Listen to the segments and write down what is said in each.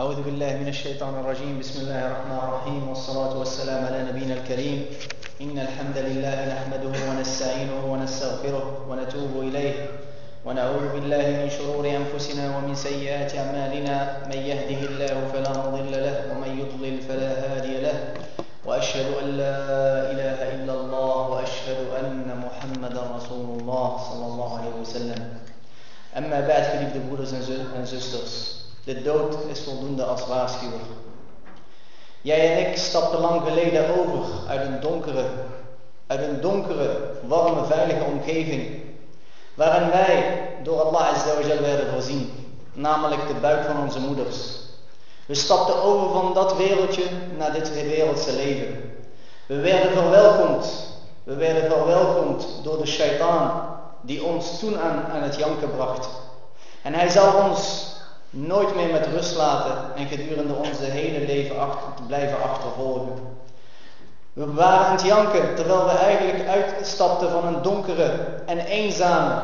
أعوذ بالله من الشيطان الرجيم. بسم الله الرحمن الرحيم. والصلاة والسلام على نبينا الكريم. إن الحمد لله نحمده ونستعينه ونستغفره ونتوب إليه. ونعوذ بالله من شرور أنفسنا ومن سيئات أعمالنا. من يهده الله فلا مضل له ومن يضلل فلا هادي له. وأشهد أن لا إله إلا الله وأشهد أن محمدا رسول الله صلى الله عليه وسلم. أما بعد geliefde zu- en zusters de dood is voldoende als waarschuwer Jij en ik stapten lang geleden over uit een donkere, uit een donkere, warme, veilige omgeving. Waarin wij door Allah Azza werden voorzien. Namelijk de buik van onze moeders. We stapten over van dat wereldje naar dit wereldse leven. We werden verwelkomd. We werden verwelkomd door de shaitaan die ons toen aan, aan het janken bracht. En hij zou ons nooit meer met rust laten en gedurende onze hele leven achter, blijven achtervolgen. We waren aan het janken terwijl we eigenlijk uitstapten van een donkere en eenzame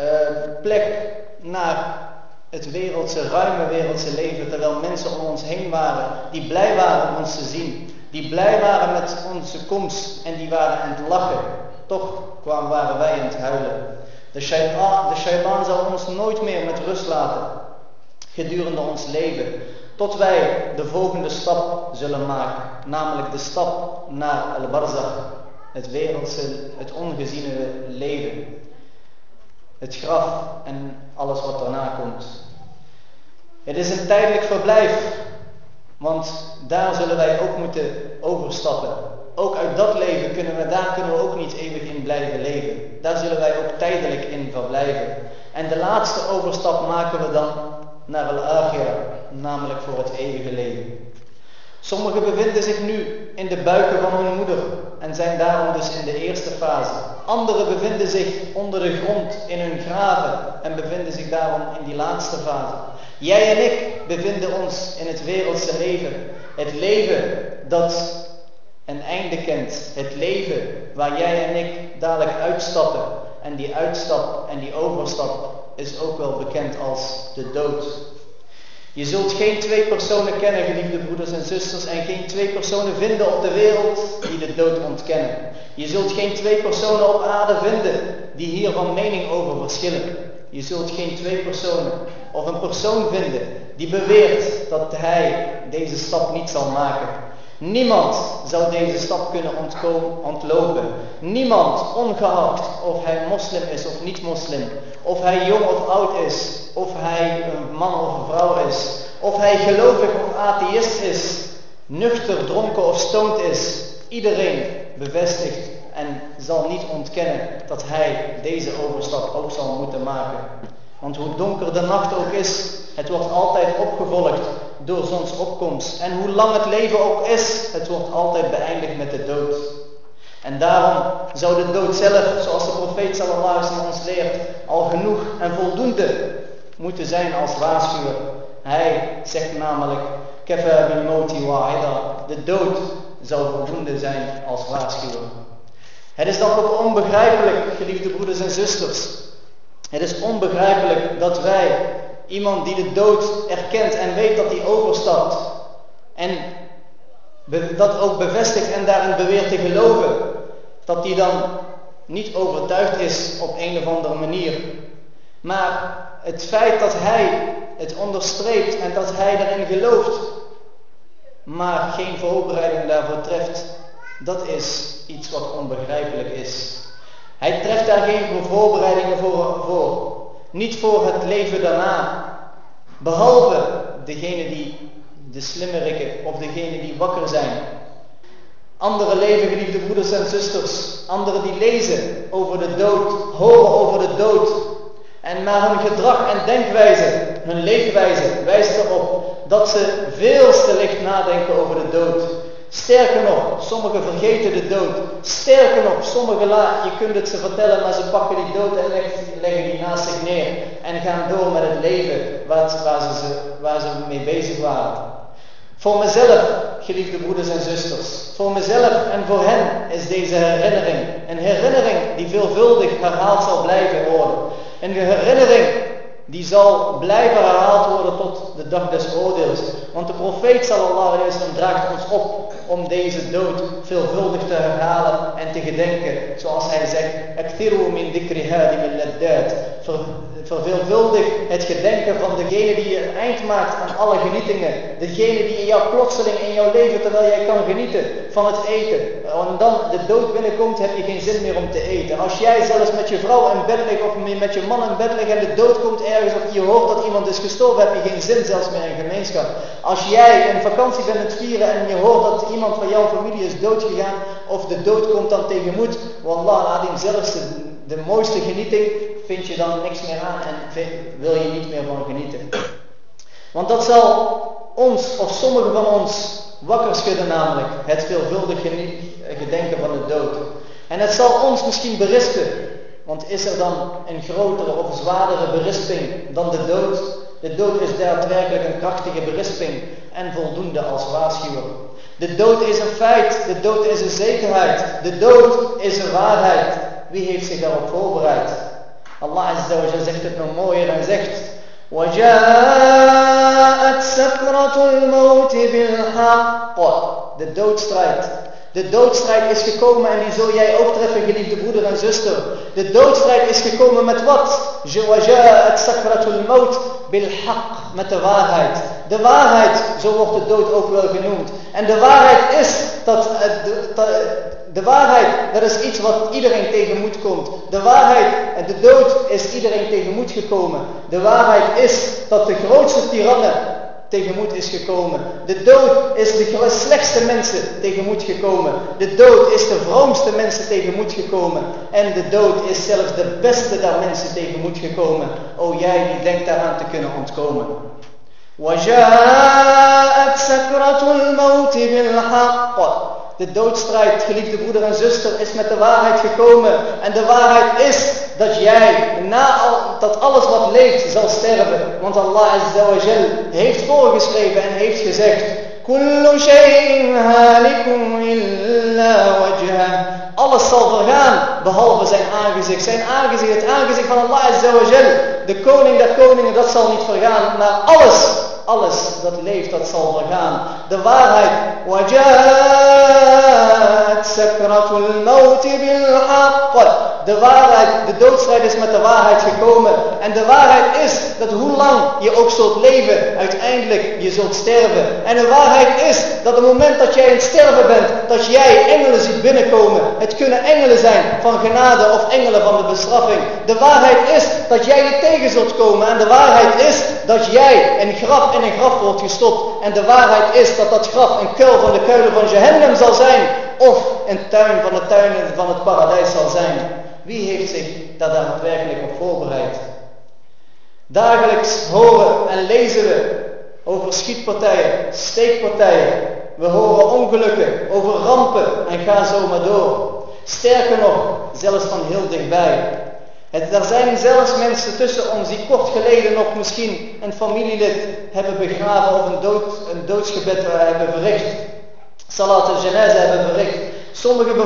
uh, plek naar het wereldse, ruime wereldse leven, terwijl mensen om ons heen waren die blij waren om ons te zien, die blij waren met onze komst en die waren aan het lachen. Toch kwamen, waren wij aan het huilen. De shaitaan, de zal ons nooit meer met rust laten gedurende ons leven. Tot wij de volgende stap zullen maken. Namelijk de stap naar al-barzakh. Het wereldse, het ongeziene leven. Het graf en alles wat daarna komt. Het is een tijdelijk verblijf. Want daar zullen wij ook moeten overstappen. Ook uit dat leven kunnen we, daar kunnen we ook niet eeuwig in blijven leven. Daar zullen wij ook tijdelijk in verblijven. En de laatste overstap maken we dan naar al-akhirah, namelijk voor het eeuwige leven. Sommigen bevinden zich nu in de buiken van hun moeder en zijn daarom dus in de eerste fase. Anderen bevinden zich onder de grond in hun graven en bevinden zich daarom in die laatste fase. Jij en ik bevinden ons in het wereldse leven. Het leven dat een einde kent. Het leven waar jij en ik dadelijk uitstappen. En die uitstap en die overstap is ook wel bekend als de dood. Je zult geen twee personen kennen, geliefde broeders en zusters, en geen twee personen vinden op de wereld die de dood ontkennen. Je zult geen twee personen op aarde vinden die hier van mening over verschillen. Je zult geen twee personen of een persoon vinden die beweert dat hij deze stap niet zal maken. Niemand zou deze stap kunnen ontlopen. Niemand, ongeacht of hij moslim is of niet moslim, of hij jong of oud is, of hij een man of een vrouw is, of hij gelovig of atheïst is, nuchter, dronken of stoned is. Iedereen bevestigt en zal niet ontkennen dat hij deze overstap ook zal moeten maken. Want hoe donker de nacht ook is, het wordt altijd opgevolgd door zonsopkomst. En hoe lang het leven ook is, het wordt altijd beëindigd met de dood. En daarom zou de dood zelf, zoals de profeet sallallahu alaihi ons leert, al genoeg en voldoende moeten zijn als waarschuwer. Hij zegt namelijk, kafa bil moti wa'ida. De dood zou voldoende zijn als waarschuwer. Het is dan ook onbegrijpelijk, geliefde broeders en zusters. Het is onbegrijpelijk dat wij iemand die de dood erkent en weet dat hij overstapt en dat ook bevestigt en daarin beweert te geloven, dat hij dan niet overtuigd is op een of andere manier. Maar het feit dat hij het onderstreept en dat hij erin gelooft, maar geen voorbereiding daarvoor treft, dat is iets wat onbegrijpelijk is. Hij treft daar geen voorbereidingen voor, voor. Niet voor het leven daarna. Behalve degene die de slimmerikken of degene die wakker zijn. Andere leven, geliefde broeders en zusters. Anderen die lezen over de dood, horen over de dood. En naar hun gedrag en denkwijze, hun leefwijze, wijst erop dat ze veel te licht nadenken over de dood. Sterker nog, sommigen vergeten de dood. Sterker nog, sommigen, je kunt het ze vertellen, maar ze pakken die dood en leggen die naast zich neer. En gaan door met het leven waar, waar, ze, waar ze mee bezig waren. Voor mezelf, geliefde broeders en zusters, voor mezelf en voor hen is deze herinnering een herinnering die veelvuldig herhaald zal blijven worden. Een herinnering die zal blijven herhaald worden tot de dag des oordeels. Want de profeet sallallahu alaihi wasallam draagt ons op om deze dood veelvuldig te herhalen en te gedenken. Zoals hij zegt, min dikri Verveelvuldig het gedenken van degene die een eind maakt aan alle genietingen. Degene die in jouw plotseling in jouw leven, terwijl jij kan genieten van het eten. En dan de dood binnenkomt, heb je geen zin meer om te eten. Als jij zelfs met je vrouw in bed ligt of met je man in bed ligt en de dood komt ergens of je hoort dat iemand is gestorven, heb je geen zin zelfs meer in gemeenschap. Als jij in vakantie bent het vieren en je hoort dat iemand van jouw familie is doodgegaan of de dood komt dan tegemoet, wallah, adim zelfs de, de mooiste genieting vind je dan niks meer aan en wil je niet meer van genieten. Want dat zal ons, of sommigen van ons, wakker schudden namelijk. Het veelvuldig gedenken van de dood. En het zal ons misschien berispen. Want is er dan een grotere of zwaardere berisping dan de dood? De dood is daadwerkelijk een krachtige berisping en voldoende als waarschuwer. De dood is een feit, de dood is een zekerheid, de dood is een waarheid. Wie heeft zich daarop voorbereid? Allah Azza wa zegt het nog mooier en zegt وجاءت سكرة الموت بالحق De doodstrijd. De doodstrijd is gekomen en die zul jij ook treffen, geliefde broeder en zuster. De doodstrijd is gekomen met wat? وجاءت سكرة الموت بالحق. Met de waarheid. De waarheid, zo wordt de dood ook wel genoemd. En de waarheid is dat, de waarheid, dat is iets wat iedereen tegenmoet komt. De waarheid en de dood is iedereen tegenmoet gekomen. De waarheid is dat de grootste tirannen tegenmoet is gekomen. De dood is de slechtste mensen tegenmoet gekomen. De dood is de vroomste mensen tegenmoet gekomen. En de dood is zelfs de beste der mensen tegenmoet gekomen. O jij die denkt daaraan te kunnen ontkomen. وجاءت سكرة الموت بالحق de doodstrijd, geliefde broeder en zuster, is met de waarheid gekomen. En de waarheid is dat jij, na al, dat alles wat leeft, zal sterven. Want Allah Azza wa Jal heeft voorgeschreven en heeft gezegd. alles zal vergaan, behalve zijn aangezicht. Zijn aangezicht, het aangezicht van Allah Azza wa Jal, de koning der koningen, dat zal niet vergaan. Maar alles alles dat leeft, dat zal vergaan. De waarheid. De waarheid, de doodstrijd is met de waarheid gekomen. En de waarheid is dat hoe lang je ook zult leven, uiteindelijk je zult sterven. En de waarheid is dat op het moment dat jij in het sterven bent, dat jij engelen ziet binnenkomen. Het kunnen engelen zijn van genade of engelen van de bestraffing. De waarheid is dat jij je tegen zult komen. En de waarheid is dat jij een graf in een graf wordt gestopt. En de waarheid is dat dat graf een kuil van de kuilen van Jehennem zal zijn. Of een tuin van de tuinen van het paradijs zal zijn. Wie heeft zich daar daadwerkelijk op voorbereid? Dagelijks horen en lezen we over schietpartijen, steekpartijen. We horen ongelukken, over rampen en ga zo maar door. Sterker nog, zelfs van heel dichtbij. Het, er zijn zelfs mensen tussen ons die kort geleden nog misschien een familielid hebben begraven of een, dood, een doodsgebed hebben verricht. Salat al-janaza hebben verricht. Sommigen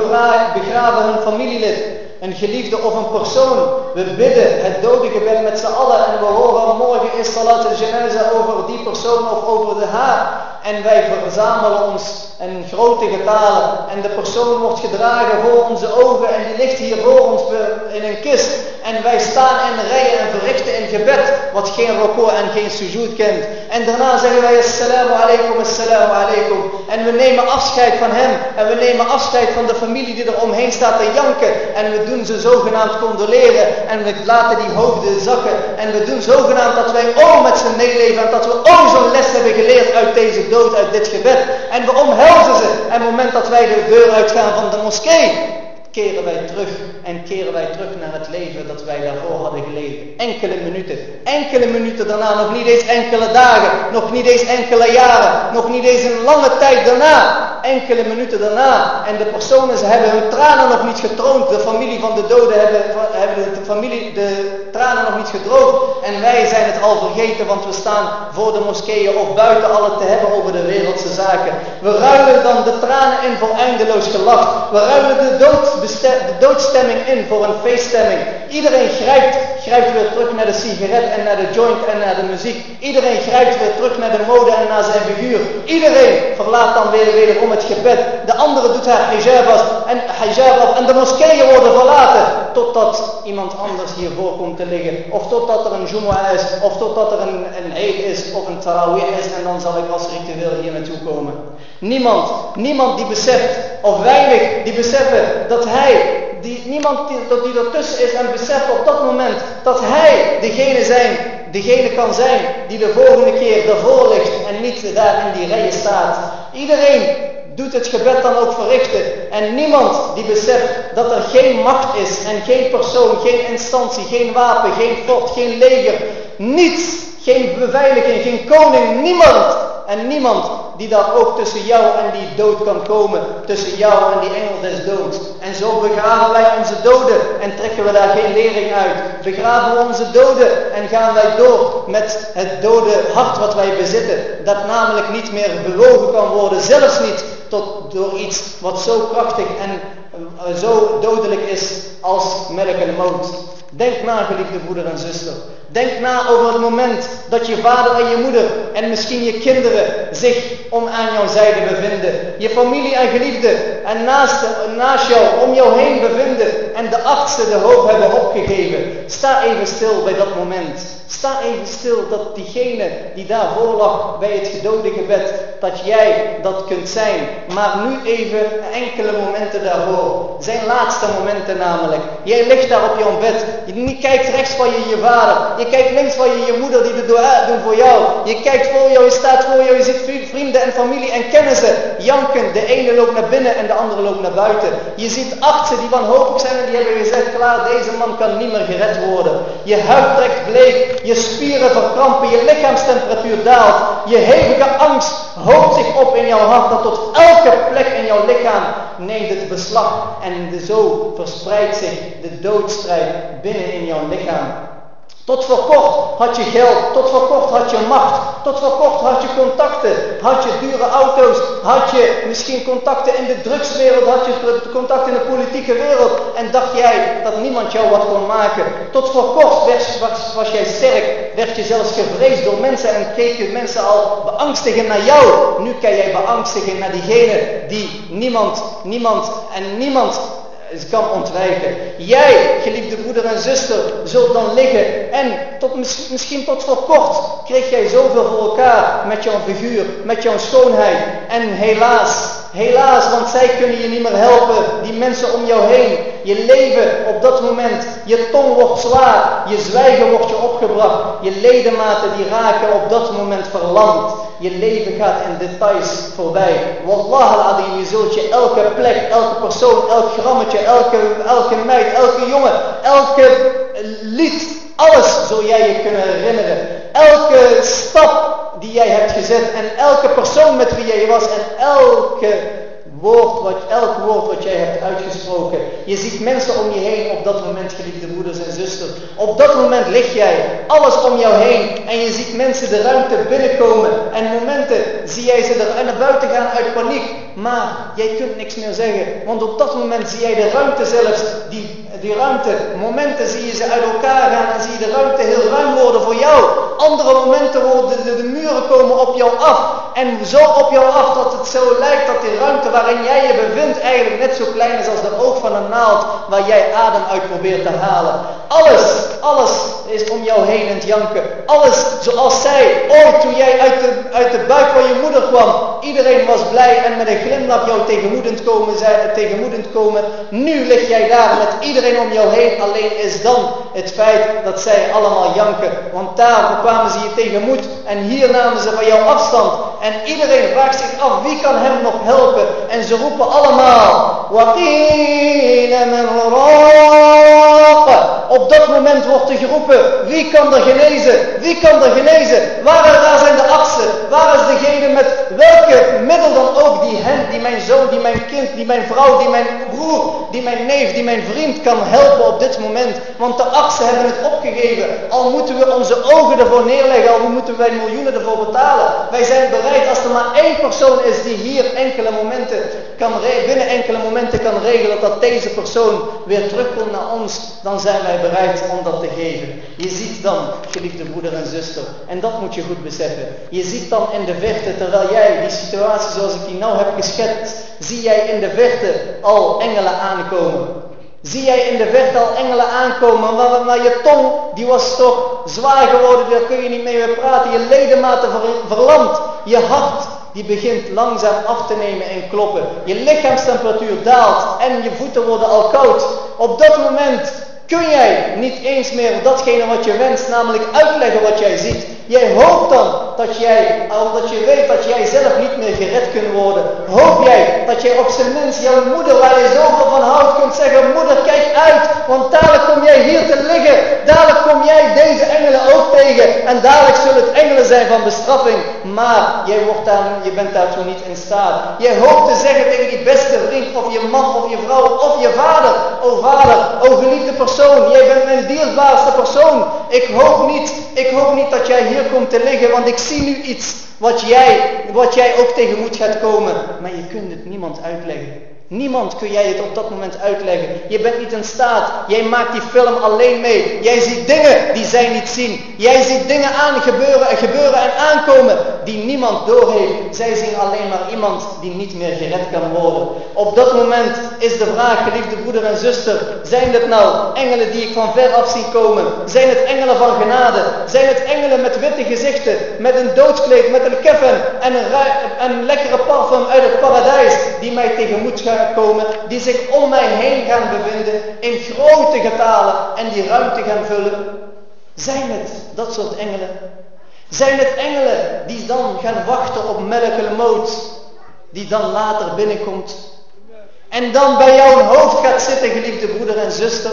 begraven hun familielid, een geliefde of een persoon. We bidden het dodengebed met z'n allen en we horen morgen is salat al-janaza over die persoon of over de haar. En wij verzamelen ons in grote getalen. En de persoon wordt gedragen voor onze ogen en die ligt hier voor ons in een kist. En wij staan in rijen en verrichten in gebed, wat geen roko en geen sujud kent. En daarna zeggen wij assalamu alaikum, assalamu alaikum. En we nemen afscheid van hem. En we nemen afscheid van de familie die er omheen staat te janken. En we doen ze zogenaamd condoleren. En we laten die hoofden zakken. En we doen zogenaamd dat wij ook met ze meeleven. En dat we ook zo'n les hebben geleerd uit deze dood, uit dit gebed. En we omhelzen ze. En het moment dat wij de deur uitgaan van de moskee, keren wij terug en keren wij terug naar het leven dat wij daarvoor hadden geleefd. Enkele minuten, enkele minuten daarna, nog niet eens enkele dagen, nog niet eens enkele jaren, nog niet eens een lange tijd daarna, enkele minuten daarna. En de personen, ze hebben hun tranen nog niet getroond. De familie van de doden hebben, hebben de, familie, de tranen nog niet gedroogd. En wij zijn het al vergeten, want we staan voor de moskeeën of buiten al het te hebben over de wereldse zaken. We ruilen dan de tranen in voor eindeloos gelach. We ruilen de dood de doodstemming in voor een feeststemming. Iedereen grijpt, grijpt weer terug naar de sigaret en naar de joint en naar de muziek. Iedereen grijpt weer terug naar de mode en naar zijn figuur. Iedereen verlaat dan weer wederom het gebed. De andere doet haar hijab af en, hijab en de moskeeën worden verlaten. Totdat iemand anders hiervoor komt te liggen. Of totdat er een Jumu'ah is. Of totdat er een, een Eid is. Of een Tarawih is. En dan zal ik als ritueel hier naartoe komen. Niemand, niemand die beseft, of weinig die beseffen dat hij die, niemand die, die ertussen is en beseft op dat moment dat hij degene, zijn, degene kan zijn die de volgende keer ervoor ligt en niet daar in die rijen staat. Iedereen doet het gebed dan ook verrichten. En niemand die beseft dat er geen macht is en geen persoon, geen instantie, geen wapen, geen fort, geen leger, niets, geen beveiliging, geen koning, niemand en niemand die daar ook tussen jou en die dood kan komen. Tussen jou en die engel des doods. En zo begraven wij onze doden en trekken we daar geen lering uit. Begraven we onze doden en gaan wij door met het dode hart wat wij bezitten. Dat namelijk niet meer bewogen kan worden. Zelfs niet tot, door iets wat zo krachtig en uh, zo dodelijk is als melk en moot. Denk na, geliefde broeder en zuster. Denk na over het moment dat je vader en je moeder en misschien je kinderen zich om aan jouw zijde bevinden. Je familie en geliefden en naast, naast jou om jou heen bevinden en de achtste de hoop hebben opgegeven. Sta even stil bij dat moment. Sta even stil dat diegene die daarvoor lag bij het gedode gebed, dat jij dat kunt zijn. Maar nu even enkele momenten daarvoor. Zijn laatste momenten namelijk. Jij ligt daar op jouw bed. Je kijkt rechts van je je vader. Je kijkt links van je je moeder die de dua doen voor jou. Je kijkt voor jou, je staat voor jou, je ziet vrienden en familie en kennissen janken. De ene loopt naar binnen en de andere loopt naar buiten. Je ziet achtste die wanhopig zijn en die hebben gezegd, klaar, deze man kan niet meer gered worden. Je huid trekt bleek, je spieren verkrampen, je lichaamstemperatuur daalt. Je hevige angst hoopt zich op in jouw hart dat tot elke plek in jouw lichaam neemt het beslag. En zo verspreidt zich de doodstrijd binnen in jouw lichaam. Tot voor kort had je geld, tot voor kort had je macht, tot voor kort had je contacten, had je dure auto's, had je misschien contacten in de drugswereld, had je contacten in de politieke wereld en dacht jij dat niemand jou wat kon maken. Tot voor kort was, was, was jij sterk, werd je zelfs gevreesd door mensen en keken mensen al beangstigen naar jou. Nu kan jij beangstigen naar diegene die niemand, niemand en niemand kan ontwijken. Jij, geliefde broeder en zuster, zult dan liggen en tot, misschien tot voor kort kreeg jij zoveel voor elkaar met jouw figuur, met jouw schoonheid. En helaas, helaas, want zij kunnen je niet meer helpen, die mensen om jou heen. Je leven op dat moment, je tong wordt zwaar, je zwijgen wordt je opgebracht, je ledematen die raken op dat moment verlamd. Je leven gaat in details voorbij. Wallah al-adim, je zult je elke plek, elke persoon, elk grammetje, elke, elke meid, elke jongen, elke lied, alles zul jij je kunnen herinneren. Elke stap die jij hebt gezet en elke persoon met wie jij was en elke woord wat, elk woord wat jij hebt uitgesproken. Je ziet mensen om je heen op dat moment, geliefde broeders en zusters. Op dat moment lig jij, alles om jou heen. En je ziet mensen de ruimte binnenkomen. En momenten zie jij ze er naar buiten gaan uit paniek. Maar jij kunt niks meer zeggen. Want op dat moment zie jij de ruimte zelfs, die, die ruimte, momenten zie je ze uit elkaar gaan. En zie je de ruimte heel ruim worden voor jou. Andere momenten worden de, de muren komen op jou af. En zo op jou af dat het zo lijkt dat die ruimte waarin waarin jij je bevindt eigenlijk net zo klein is als de oog van een naald waar jij adem uit probeert te halen. Alles, alles is om jou heen in het janken. Alles zoals zij ooit toen jij uit de, uit de buik van je moeder kwam. Iedereen was blij en met een glimlach jou tegenmoedend komen, komen. Nu lig jij daar met iedereen om jou heen. Alleen is dan het feit dat zij allemaal janken. Want daar kwamen ze je tegenmoet en hier namen ze van jou afstand. En iedereen vraagt zich af wie kan hem nog helpen. En ze roepen allemaal. Op dat moment wordt er geroepen. Wie kan er genezen? Wie kan er genezen? Waar, daar zijn de artsen. Waar is degene met welke middel dan ook die hen, die mijn zoon, die mijn kind, die mijn vrouw, die mijn broer, die mijn neef, die mijn vriend kan helpen op dit moment. Want de artsen hebben het opgegeven. Al moeten we onze ogen ervoor neerleggen, al moeten wij miljoenen ervoor betalen. Wij zijn bereid als er maar één persoon is die hier enkele momenten kan binnen enkele momenten kan regelen dat deze persoon weer terugkomt naar ons, dan zijn wij bereid om dat te geven. Je ziet dan, geliefde broeder en zuster, en dat moet je goed beseffen. Je ziet dan in de verte, terwijl jij die situatie zoals ik die nou heb geschetst, zie jij in de verte al engelen aankomen. Zie jij in de verte al engelen aankomen, maar, maar je tong die was toch zwaar geworden, daar kun je niet mee meer praten. Je ledematen ver, verlamd, je hart die begint langzaam af te nemen en kloppen. Je lichaamstemperatuur daalt en je voeten worden al koud. Op dat moment kun jij niet eens meer datgene wat je wenst, namelijk uitleggen wat jij ziet. Jij hoopt dan dat jij, omdat je weet dat jij zelf niet meer gered kunt worden, hoop jij dat jij op zijn minst jouw moeder, waar je zoveel van houdt, kunt zeggen, moeder kijk uit, want dadelijk kom jij hier te liggen, dadelijk kom jij deze engelen ook tegen, en dadelijk zullen het engelen zijn van bestraffing, maar jij wordt daar, je bent daartoe niet in staat. Jij hoopt te zeggen tegen die beste vriend, of je man, of je vrouw, of je vader, o vader, o geliefde persoon, jij bent mijn dierbaarste persoon, ik hoop niet, ik hoop niet dat jij hier komt te liggen, want ik zie nu iets wat jij, wat jij ook tegen moet gaat komen. Maar je kunt het niemand uitleggen. Niemand kun jij het op dat moment uitleggen. Je bent niet in staat. Jij maakt die film alleen mee. Jij ziet dingen die zij niet zien. Jij ziet dingen aan gebeuren en gebeuren en aankomen die niemand doorheeft. Zij zien alleen maar iemand die niet meer gered kan worden. Op dat moment is de vraag, geliefde broeder en zuster, zijn het nou engelen die ik van ver af zie komen? Zijn het engelen van genade? Zijn het engelen met witte gezichten, met een doodskleed, met een keffen en een, lekkere parfum uit het paradijs die mij tegemoet gaan? Komen die zich om mij heen gaan bevinden in grote getalen en die ruimte gaan vullen. Zijn het dat soort engelen? Zijn het engelen die dan gaan wachten op melkele moot, die dan later binnenkomt en dan bij jouw hoofd gaat zitten, geliefde broeder en zuster?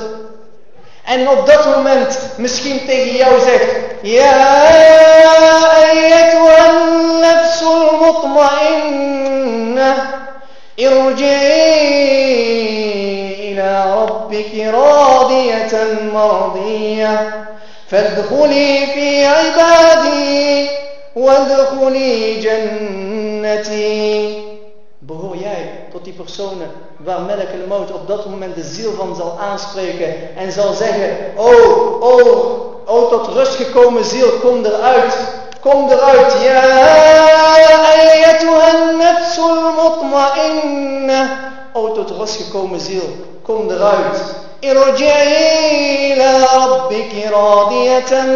En op dat moment misschien tegen jou zegt, Ja, nafsul. ارجعي إلى ربك راضية مرضية فادخلي في عبادي وادخلي جنتي Behoor jij tot die personen waar Melk el op dat moment de ziel van zal aanspreken en zal zeggen, oh, oh, oh tot rust gekomen ziel, kom eruit. Kom eruit. Ja, ayyatuha nafsul mutma'inna. O tot rust gekomen ziel. Kom eruit. Irji'i ila rabbiki radiyatan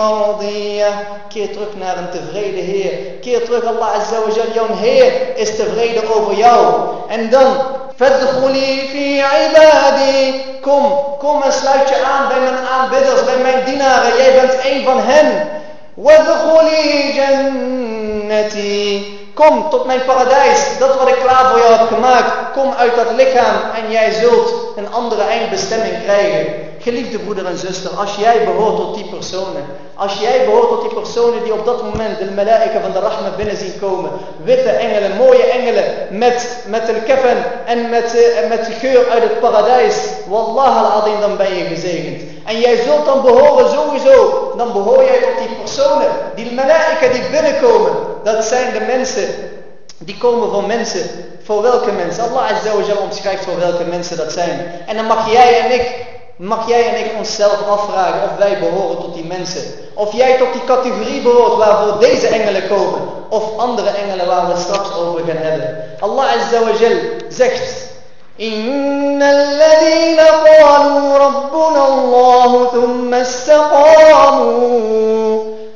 mardiyah. Keer terug naar een tevreden Heer. Keer terug, Allah Azza wa Jal. Jouw Heer is tevreden over jou. En dan, Fadkhuli fi ibadi. Kom, kom en sluit je aan bij mijn aanbidders, bij mijn dienaren. Jij bent een van hen. وادخلي جنتي Kom tot mijn paradijs, dat wat ik klaar voor jou heb gemaakt. Kom uit dat lichaam en jij zult een andere eindbestemming krijgen. Geliefde broeder en zuster, als jij behoort tot die personen, als jij behoort tot die personen die op dat moment de malaika van de rahma binnen zien komen, witte engelen, mooie engelen, met, met een keffen en met, uh, met geur uit het paradijs, wallah al-adim, dan ben je gezegend. En jij zult dan behoren sowieso, dan behoor jij tot die personen, die malaika die binnenkomen. Dat zijn de mensen, die komen van mensen. Voor welke mensen? Allah Azza omschrijft voor welke mensen dat zijn. En dan mag jij en ik, mag jij en ik onszelf afvragen of wij behoren tot die mensen. Of jij tot die categorie behoort waarvoor deze engelen komen. Of andere engelen waar we straks over gaan hebben. Allah Azza wa zegt... إن الذين قالوا ربنا الله ثم استقاموا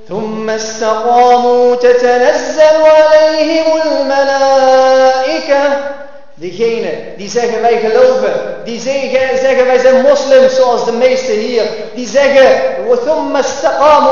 ثم استقاموا تتنزل عليهم الملائكة Degene die zeggen wij geloven, die zeggen, wij zijn moslims zoals de meesten hier, die zeggen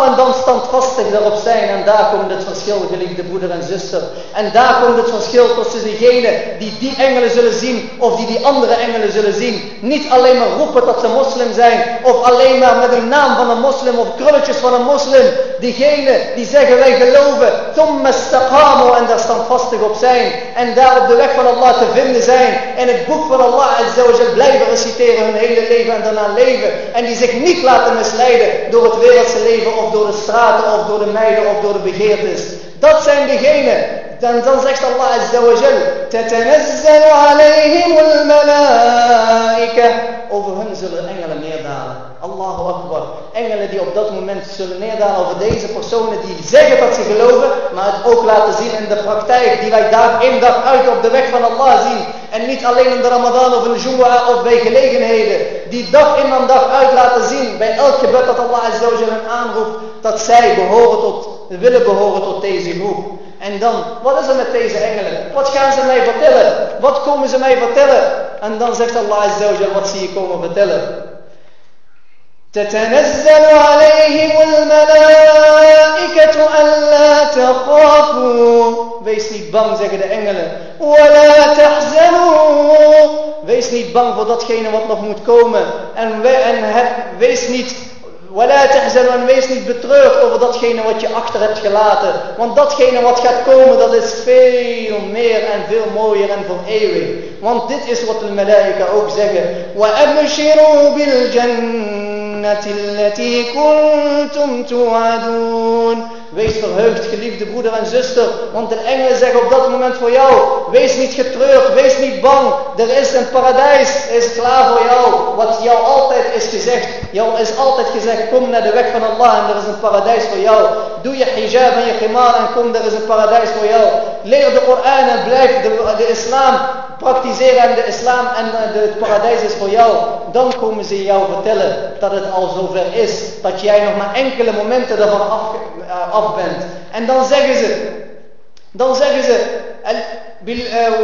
en dan standvastig daarop zijn. En daar komt het verschil, geliefde broeder en zuster. En daar komt het verschil tussen diegenen die die engelen zullen zien of die die andere engelen zullen zien. Niet alleen maar roepen dat ze moslim zijn of alleen maar met een naam van een moslim of krulletjes van een moslim. Diegenen die zeggen wij geloven, en daar standvastig op zijn. En daar op de weg van Allah te vinden zijn. En het boek van Allah azawajal blijven reciteren hun hele leven en daarna leven. En die zich niet laten misleiden door het wereldse leven of door de straten of door de meiden of door de begeertes. Dat zijn degenen. Dan, dan zegt Allah Azza wa Jal. تتنزل عليهم الملائكة. Over hun zullen engelen neerdalen. Allahu Akbar. Engelen die op dat moment zullen neerdalen over deze personen die zeggen dat ze geloven, maar het ook laten zien in de praktijk die wij dag in dag uit op de weg van Allah zien. En niet alleen in de Ramadan of in de Jumu'ah of bij gelegenheden. Die dag in dag uit laten zien bij elk gebed dat Allah wa Jal aanroept dat zij behoren tot, willen behoren tot deze groep. En dan, wat is er met deze engelen? Wat gaan ze mij vertellen? Wat komen ze mij vertellen? En dan zegt Allah wat zie je komen vertellen? تتنزل عليهم الملائكة ألا تخافوا Wees niet bang, zeggen de engelen. ولا تحزنوا Wees niet bang voor datgene wat nog moet komen. En, we, en heb, wees niet Wala tahzanu en wees niet betreurd over datgene wat je achter hebt gelaten. Want datgene wat gaat komen, dat is veel meer en veel mooier en voor eeuwig. Want dit is wat de malaika ook zeggen. وَأَبْشِرُوا بِالْجَنَّةِ الَّتِي كُنْتُمْ تُوعَدُونَ Wees verheugd, geliefde broeder en zuster. Want de engelen zeggen op dat moment voor jou. Wees niet getreurd, wees niet bang. Er is een paradijs, is klaar voor jou. Wat jou altijd is gezegd. Jou is altijd gezegd, kom naar de weg van Allah en er is een paradijs voor jou. Doe je hijab en je khimar en kom, er is een paradijs voor jou. Leer de Koran en blijf de, de islam praktiseren en de islam en het paradijs is voor jou. Dan komen ze jou vertellen dat het al zover is. Dat jij nog maar enkele momenten ervan af, af bent. En dan zeggen ze, dan zeggen ze,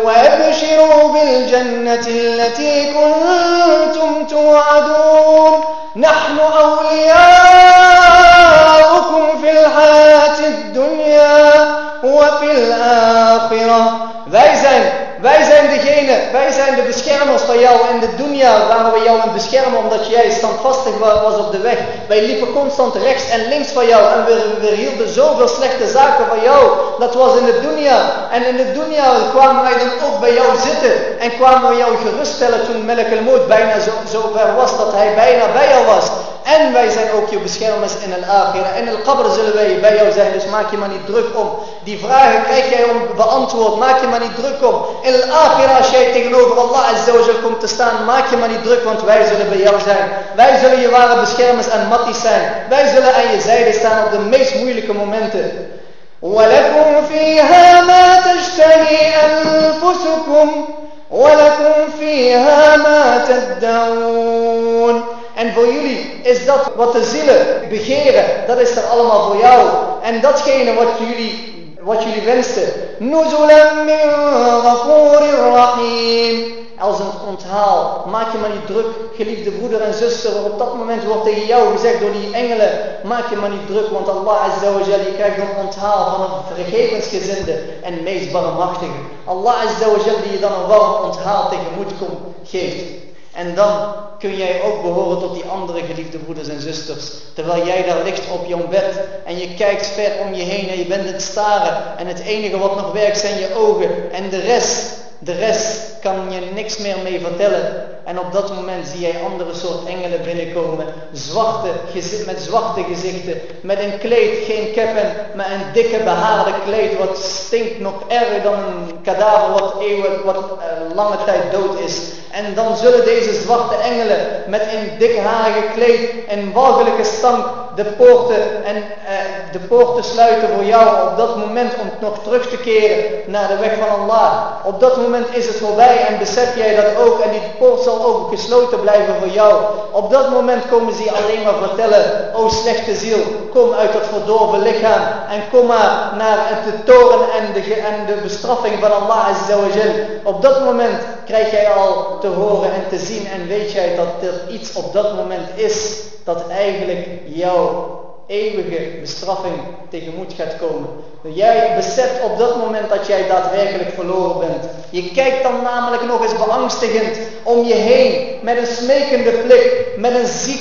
وابشروا بالجنة التي كنتم توعدون نحن أولياؤكم jou in de dunya waar we jou in beschermen omdat jij standvastig was op de weg. Wij liepen constant rechts en links van jou en we, hielden zoveel slechte zaken van jou. Dat was in de dunya. En in de dunya kwamen wij dan ook bij jou zitten en kwamen we jou geruststellen toen Melk el bijna zo, zo ver was dat hij bijna bij jou was. En wij zijn ook je beschermers in el akhira. In el qabr zullen wij bij jou zijn. Dus maak je maar niet druk om. Die vragen krijg jij om beantwoord. Maak je maar niet druk om. In el akhira als jij tegenover Allah azawajal komt te staan. Maak je maar niet druk want wij zullen bij jou zijn. Wij zullen je ware beschermers en matties zijn. Wij zullen aan je zijde staan op de meest moeilijke momenten. ولكم فيها ما تشتهي أنفسكم ولكم فيها ما تدعون en voor jullie is dat wat de zielen begeren, dat is er allemaal voor jou. En datgene wat jullie, wat jullie wensten. Als een onthaal. Maak je maar niet druk, geliefde broeder en zuster. Op dat moment wordt tegen jou gezegd door die engelen. Maak je maar niet druk, want Allah Azza wa Jalla krijgt een onthaal van een vergevensgezinde en meest barmhartige. Allah Azza wa Jalla die je dan een warm onthaal tegemoet geeft. En dan kun jij ook behoren tot die andere geliefde broeders en zusters. Terwijl jij daar ligt op jouw bed en je kijkt ver om je heen en je bent het staren. En het enige wat nog werkt zijn je ogen. En de rest, de rest kan je niks meer mee vertellen. En op dat moment zie jij andere soort engelen binnenkomen. Zwarte, met zwarte gezichten. Met een kleed, geen keppen, maar een dikke behaarde kleed. Wat stinkt nog erger dan een kadaver wat, eeuwig, wat uh, lange tijd dood is. En dan zullen deze zwarte engelen met een dikharige kleed en walgelijke stank de poorten, en, uh, de poorten sluiten voor jou op dat moment om nog terug te keren naar de weg van Allah. Op dat moment is het voorbij en besef jij dat ook en die poort zal ook gesloten blijven voor jou. Op dat moment komen ze alleen maar vertellen, o slechte ziel, kom uit dat verdorven lichaam en kom maar naar de toren en de, en de bestraffing van Allah Azzawajal. Op dat moment krijg jij al te horen en te zien en weet jij dat er iets op dat moment is dat eigenlijk jou eeuwige bestraffing tegemoet gaat komen. Jij beseft op dat moment dat jij daadwerkelijk verloren bent. Je kijkt dan namelijk nog eens beangstigend om je heen. Met een smekende blik, met een, ziek,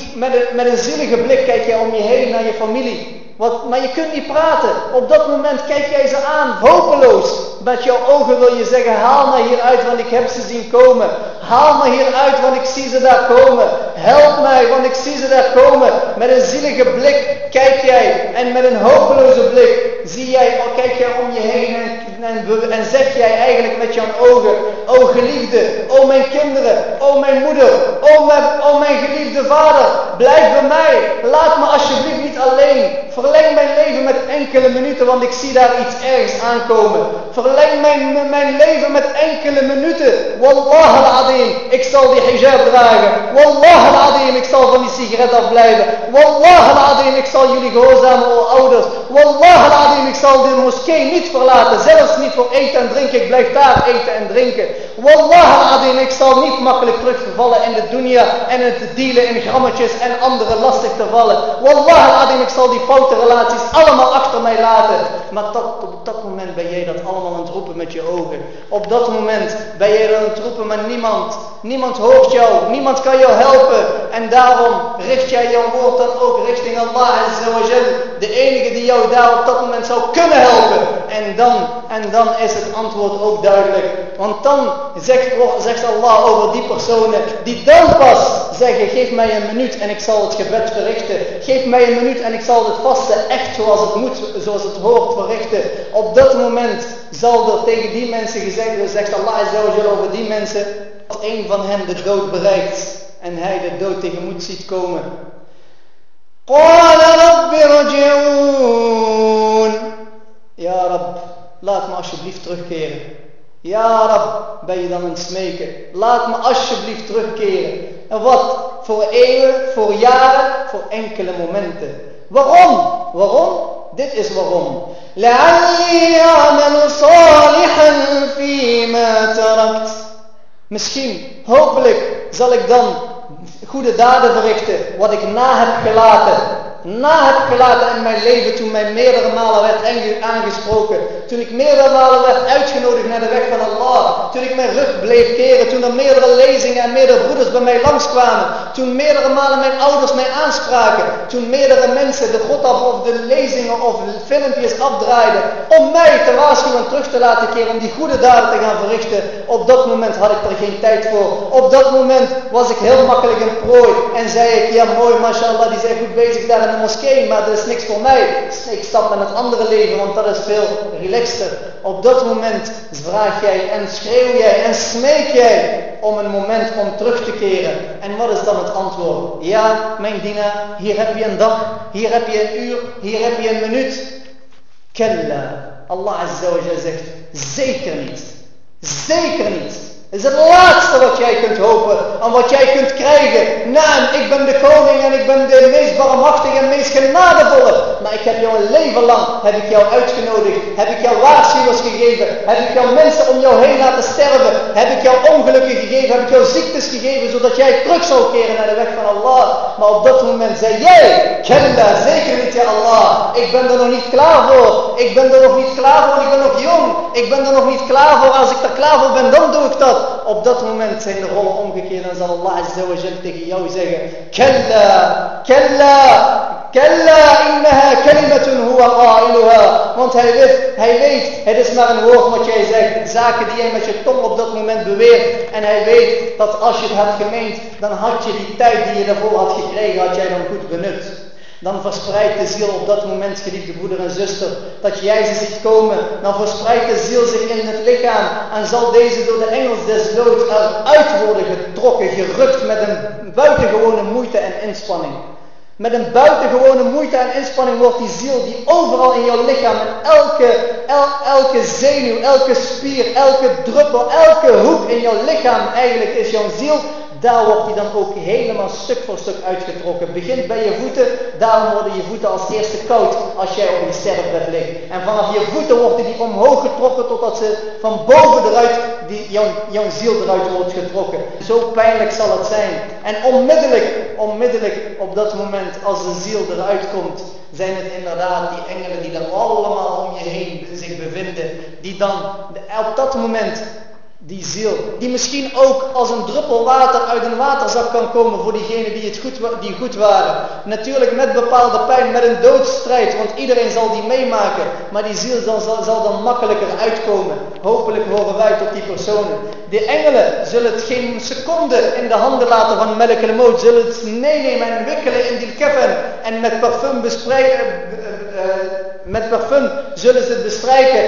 met een, zielige blik kijk je om je heen naar je familie. Maar je kunt niet praten. Op dat moment kijk jij ze aan, hopeloos. Met jouw ogen wil je zeggen, haal me hieruit, want ik heb ze zien komen. Haal me hieruit, want ik zie ze daar komen. Help mij, want ik zie ze daar komen. Met een zielige blik kijk jij. En met een hopeloze blik zie jij, kijk jij om je heen en, zeg jij eigenlijk met jouw ogen, geliefde, o mijn kinderen, o mijn moeder, o mijn, o mijn geliefde vader, blijf bij mij. Laat me alsjeblieft niet alleen. Verleng mijn leven met enkele minuten, want ik zie daar iets ergs aankomen. Verleng mijn, mijn leven met enkele minuten. Wallah al-adim, ik zal die hijab dragen. Wallah al-adim, ik zal van die sigaret afblijven. Wallah al-adim, ik zal jullie gehoorzamen, o ouders. Wallah al-adim, ik zal de moskee niet verlaten, zelfs niet voor eten en drinken. Ik blijf daar eten en drinken. Wallah al-adim, ik zal niet makkelijk terugvallen in de dunya en het dealen in grammetjes en andere lastig te vallen. Wallah al-adim, ik zal die foute relaties allemaal achter mij laten. Maar op dat moment ben jij dat allemaal aan het roepen met je ogen. Op dat moment ben jij aan het roepen, maar niemand, niemand hoort jou, niemand kan jou helpen. En daarom richt jij jouw woord dan ook richting Allah Azza De enige die jou daar op dat moment zou kunnen helpen. En dan, en dan is het antwoord ook duidelijk. Want dan zegt, zegt Allah over die personen die dan pas zeggen, geef mij een minuut en ik zal het gebed verrichten. Geef mij een minuut en ik zal het vasten echt zoals het moet, zoals het hoort verrichten. Op dat moment zal er tegen die mensen gezegd worden, zegt Allah over die mensen, als een van hen de dood bereikt en hij de dood tegemoet ziet komen. Ja Rab, laat me alsjeblieft terugkeren. Ja, Rab, ben je dan aan het smeken. Laat me alsjeblieft terugkeren. En wat? Voor eeuwen, voor jaren, voor enkele momenten. Waarom? Waarom? Dit is waarom. Misschien, hopelijk, zal ik dan goede daden verrichten wat ik na heb gelaten na heb gelaten in mijn leven toen mij meerdere malen werd aangesproken. Toen ik meerdere malen werd uitgenodigd naar de weg van Allah. Toen ik mijn rug bleef keren. Toen er meerdere lezingen en meerdere broeders bij mij langskwamen. Toen meerdere malen mijn ouders mij aanspraken. Toen meerdere mensen de God af of de lezingen of filmpjes afdraaiden. Om mij te waarschuwen terug te laten keren. Om die goede daden te gaan verrichten. Op dat moment had ik er geen tijd voor. Op dat moment was ik heel makkelijk prooi. En zei ik, ja mooi mashallah, die zijn goed bezig daar moskee, maar dat is niks voor mij. Ik stap met het andere leven, want dat is veel relaxter. Op dat moment vraag jij en schreeuw jij en smeek jij om een moment om terug te keren. En wat is dan het antwoord? Ja, mijn dienaar, hier heb je een dag, hier heb je een uur, hier heb je een minuut. Kella. Allah Azza wa zegt, zeker niet. Zeker niet is het laatste wat jij kunt hopen en wat jij kunt krijgen. Naam, ik ben de koning en ik ben de meest barmhartige en meest genadevolle. Maar ik heb jou een leven lang, heb ik jou uitgenodigd, heb ik jou waarschuwers gegeven, heb ik jou mensen om jou heen laten sterven, heb ik jou ongelukken gegeven, heb ik jou ziektes gegeven, zodat jij terug zou keren naar de weg van Allah. Maar op dat moment zei jij, Kella, zeker niet ja Allah, ik ben er nog niet klaar voor, ik ben er nog niet klaar voor, ik ben nog jong, ik ben er nog niet klaar voor, als ik er klaar voor ben, dan doe ik dat op dat moment zijn de rollen omgekeerd en zal Allah tegen jou zeggen, Kalla, kalla, kalla, innaha kalimatun huwa qailuha. Want hij weet, hij weet, het is maar een woord wat jij zegt, zaken die jij met je tong op dat moment beweert. En hij weet dat als je het had gemeend, dan had je die tijd die je daarvoor had gekregen, had jij dan goed benut dan verspreidt de ziel op dat moment, geliefde broeder en zuster, dat jij ze ziet komen, dan verspreidt de ziel zich in het lichaam en zal deze door de engels des doods eruit worden getrokken, gerukt met een buitengewone moeite en inspanning. Met een buitengewone moeite en inspanning wordt die ziel die overal in jouw lichaam, elke, elke zenuw, elke spier, elke druppel, elke hoek in jouw lichaam eigenlijk is jouw ziel daar wordt hij dan ook helemaal stuk voor stuk uitgetrokken. Begint bij je voeten, daarom worden je voeten als eerste koud als jij op je sterfbed ligt. En vanaf je voeten worden die omhoog getrokken totdat ze van boven eruit, die, jouw, jouw ziel eruit wordt getrokken. Zo pijnlijk zal het zijn. En onmiddellijk, onmiddellijk op dat moment als de ziel eruit komt, zijn het inderdaad die engelen die er allemaal om je heen zich bevinden, die dan op dat moment die ziel, die misschien ook als een druppel water uit een waterzak kan komen voor diegenen die, het goed, die goed waren. Natuurlijk met bepaalde pijn, met een doodstrijd, want iedereen zal die meemaken. Maar die ziel zal, zal, zal dan makkelijker uitkomen. Hopelijk horen wij tot die personen. De engelen zullen het geen seconde in de handen laten van Melk el zullen het meenemen en wikkelen in die keffen en met parfum bespreken. Uh, uh, met parfum zullen ze bestrijken.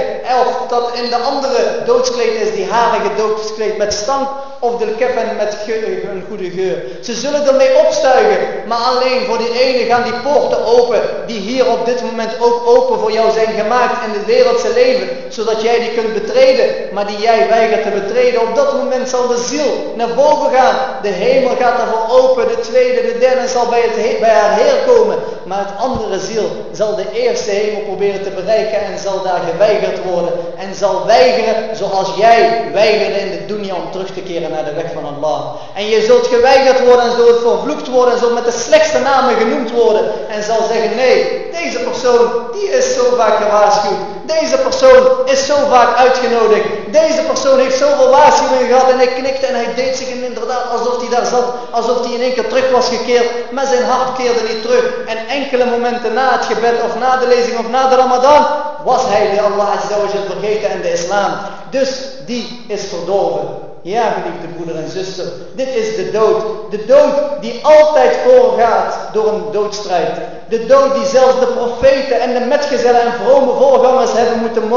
Of dat in de andere doodskleed is die harige doodskleed met stank. Of de keffen met een goede geur. Ze zullen ermee opstuigen. Maar alleen voor die ene gaan die poorten open. Die hier op dit moment ook open voor jou zijn gemaakt in het wereldse leven. Zodat jij die kunt betreden. Maar die jij weigert te betreden. Op dat moment zal de ziel naar boven gaan. De hemel gaat ervoor open. De tweede, de derde zal bij, het, bij haar Heer komen. Maar het andere ziel zal de eerste hemel proberen te bereiken en zal daar geweigerd worden. En zal weigeren zoals jij weigerde in de dunya om terug te keren naar de weg van Allah. En je zult geweigerd worden en zult vervloekt worden en zult met de slechtste namen genoemd worden. En zal zeggen, nee, deze persoon die is zo vaak gewaarschuwd. Deze persoon is zo vaak uitgenodigd. Deze persoon heeft zoveel waarschuwingen gehad en hij knikte en hij deed zich inderdaad alsof hij daar zat. Alsof hij in één keer terug was gekeerd. Maar zijn hart keerde niet terug. En enkele momenten na het gebed of na de lezing of na de ramadan was hij de Allah Azza vergeten en de islam. Dus die is verdorven. Ja, geliefde broeder en zuster, dit is de dood. De dood die altijd voorgaat door een doodstrijd. De dood die zelfs de profeten en de metgezellen en vrome voorgangers hebben moeten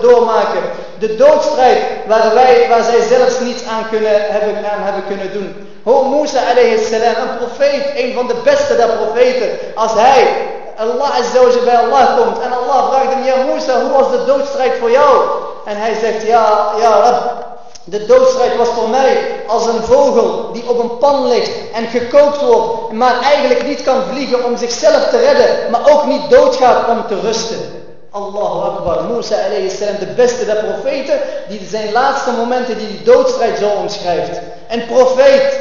doormaken. De doodstrijd waar, wij, waar zij zelfs niets aan, kunnen, hebben, aan hebben kunnen doen. Hoor Musa alayhi salam, een profeet, een van de beste der profeten. Als hij Allah Azza bij Allah komt en Allah vraagt hem, ja Musa, hoe was de doodstrijd voor jou? En hij zegt, ja, ja Rab, de doodstrijd was voor mij als een vogel die op een pan ligt en gekookt wordt, maar eigenlijk niet kan vliegen om zichzelf te redden, maar ook niet doodgaat om te rusten. Allahu Akbar, Musa alayhi salam, de beste der profeten, die zijn laatste momenten die die doodstrijd zo omschrijft. En profeet,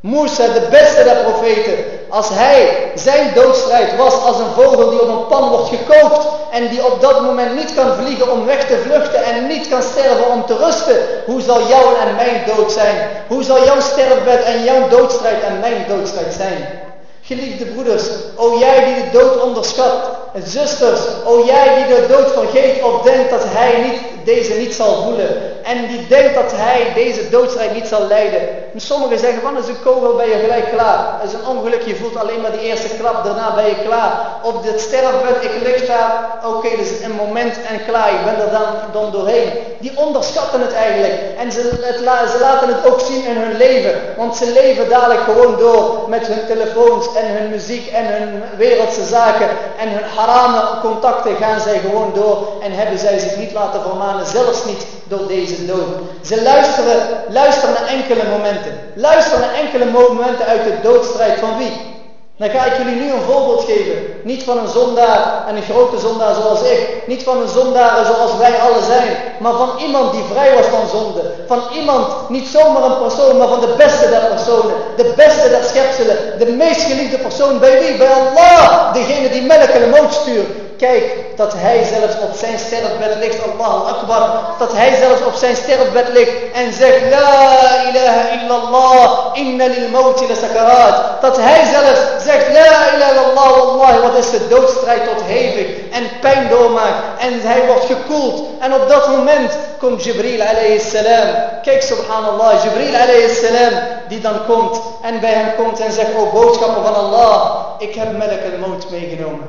Musa, de beste der profeten, als hij zijn doodstrijd was als een vogel die op een pan wordt gekookt en die op dat moment niet kan vliegen om weg te vluchten en niet kan sterven om te rusten, hoe zal jouw en mijn dood zijn? Hoe zal jouw sterfbed en jouw doodstrijd en mijn doodstrijd zijn? Geliefde broeders, o jij die de dood onderschat, zusters, o jij die de dood vergeet of denkt dat hij niet, deze niet zal voelen. En die denkt dat hij deze doodstrijd niet zal leiden. En sommigen zeggen van is een kogel ben je gelijk klaar. is een ongeluk, je voelt alleen maar die eerste klap, daarna ben je klaar. Op dit sterfbed, ik lig daar, oké, okay, dus een moment en klaar, ik ben er dan, dan doorheen. Die onderschatten het eigenlijk. En ze, het, ze laten het ook zien in hun leven. Want ze leven dadelijk gewoon door met hun telefoons en hun muziek en hun wereldse zaken en hun harame contacten gaan zij gewoon door en hebben zij zich niet laten vermanen, zelfs niet door deze dood. Ze luisteren, luisteren naar enkele momenten. Luisteren naar enkele momenten uit de doodstrijd van wie? Dan ga ik jullie nu een voorbeeld geven. Niet van een zondaar en een grote zondaar zoals ik. Niet van een zondaar zoals wij alle zijn. Maar van iemand die vrij was van zonde. Van iemand, niet zomaar een persoon, maar van de beste der personen. De beste der schepselen. De meest geliefde persoon bij wie? Bij Allah. Degene die melk en moot stuurt. Kijk, dat hij zelfs op zijn sterfbed ligt, Allahu Akbar, dat hij zelfs op zijn sterfbed ligt en zegt, La ilaha illallah, inna lil mawti sakarat. Dat hij zelfs zegt, La ilaha illallah, wallahi, wat is de doodstrijd tot hevig en pijn doormaakt. En hij wordt gekoeld. En op dat moment komt Jibril alayhi salam. Kijk, subhanallah, Jibril alayhi salam, die dan komt en bij hem komt en zegt, o boodschapper van Allah, ik heb melk al-mout meegenomen.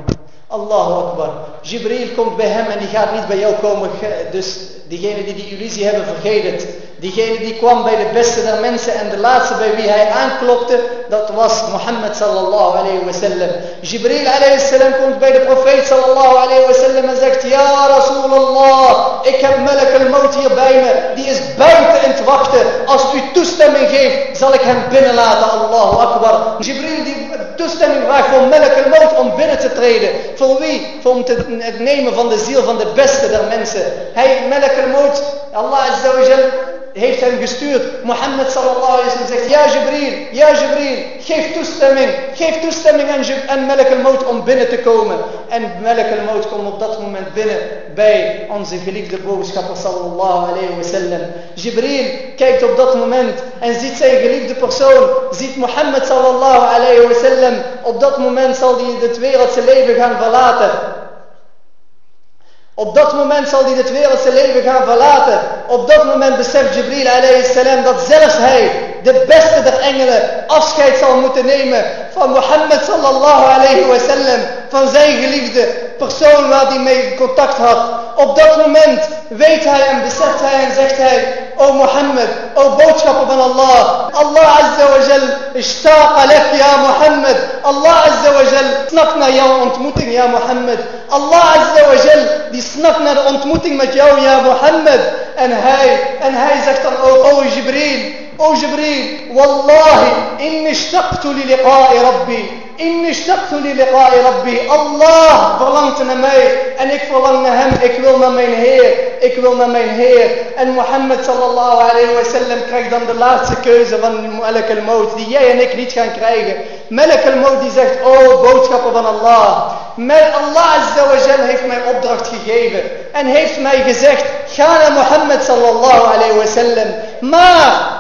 Allahu Akbar. Jibril komt bij hem en die gaat niet bij jou komen. Dus diegene die die illusie hebben, vergeet het. Diegene die kwam bij de beste der mensen en de laatste bij wie hij aanklopte, dat was Mohammed sallallahu alayhi wa sallam. Jibril alayhi salam komt bij de profeet sallallahu alayhi wa sallam en zegt, Ja Rasulallah, ik heb Melk al-Maut hier bij me, die is buiten in het wachten. Als u toestemming geeft, zal ik hem binnenlaten. Allahu Akbar. Jibril die toestemming vraagt voor Melk al-Maut om binnen te treden. Voor wie? Voor om het nemen van de ziel van de beste der mensen. Hij, Melk al-Maut, Allah Azza wa heeft hem gestuurd. Mohammed sallallahu alaihi wasallam zegt, ja Jibril, ja Jibril, geef toestemming, geef toestemming aan, aan Melk al-Maut om binnen te komen. En Melk al-Maut komt op dat moment binnen bij onze geliefde boodschapper sallallahu alaihi wasallam. Jibril kijkt op dat moment en ziet zijn geliefde persoon, ziet Mohammed sallallahu alaihi wasallam. Op dat moment zal hij het wereldse leven gaan verlaten. Op dat moment zal hij het wereldse leven gaan verlaten. Op dat moment beseft Jibril salam dat zelfs hij, de beste der engelen, afscheid zal moeten nemen van Mohammed sallallahu alayhi wasallam, van zijn geliefde persoon waar hij mee contact had. Op dat moment weet hij en beseft hij en zegt hij, O Mohammed, O boodschapper van Allah, Allah azza wa jal, ishtaqa lek ja Mohammed, Allah azza wa jal, snakt naar jouw ontmoeting ja Mohammed. Allah azza wa jal, die snakt naar de ontmoeting met jou ja Mohammed. En hij, en hij zegt dan ook, O Jibril, O Jibril, wallahi, inni ishtaqtu li liqa'i rabbi. Inni li liqa'i rabbi. Allah verlangt naar mij en ik verlang naar hem. Ik wil naar mijn Heer. Ik wil naar mijn Heer. En Mohammed sallallahu alayhi wa sallam krijgt dan de laatste keuze van Melk al-Maut die jij en ik niet gaan krijgen. Melk al-Maut die zegt, oh boodschapper van Allah. Allah azza wa jal heeft mij opdracht gegeven en heeft mij gezegd, ga naar Mohammed sallallahu alayhi wa sallam. Maar